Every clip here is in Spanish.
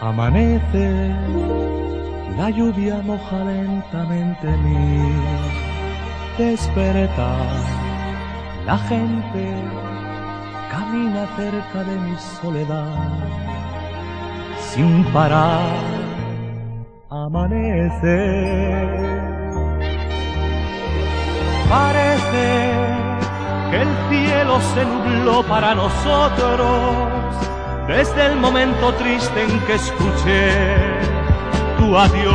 Amanece, la lluvia moja lentamente mi despertar. La gente camina cerca de mi soledad sin parar. Amanece. Parece que el cielo se nubló para nosotros desde el momento triste en que escuché tu adiós.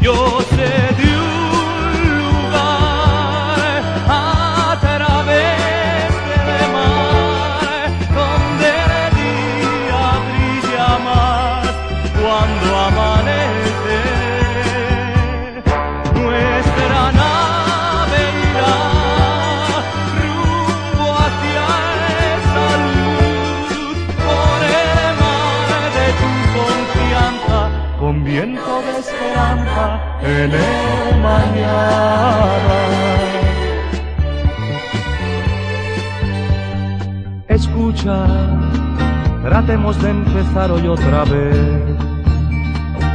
Yo sé en el mañana. Escucha, tratemos de empezar hoy otra vez.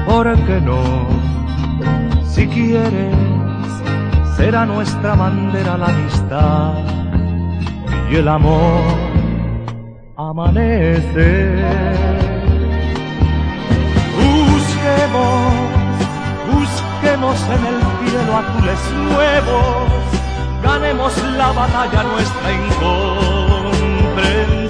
¿Por qué no? Si quieres, será nuestra bandera la amistad y el amor amanece. Nuevos, ganemos la batalla nuestra incomprensión.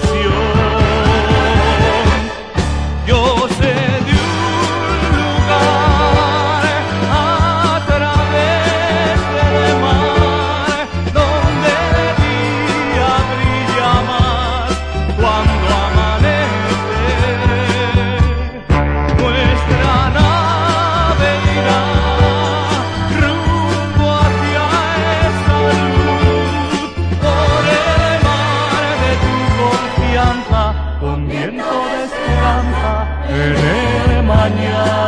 viento de esperanza en el mañana.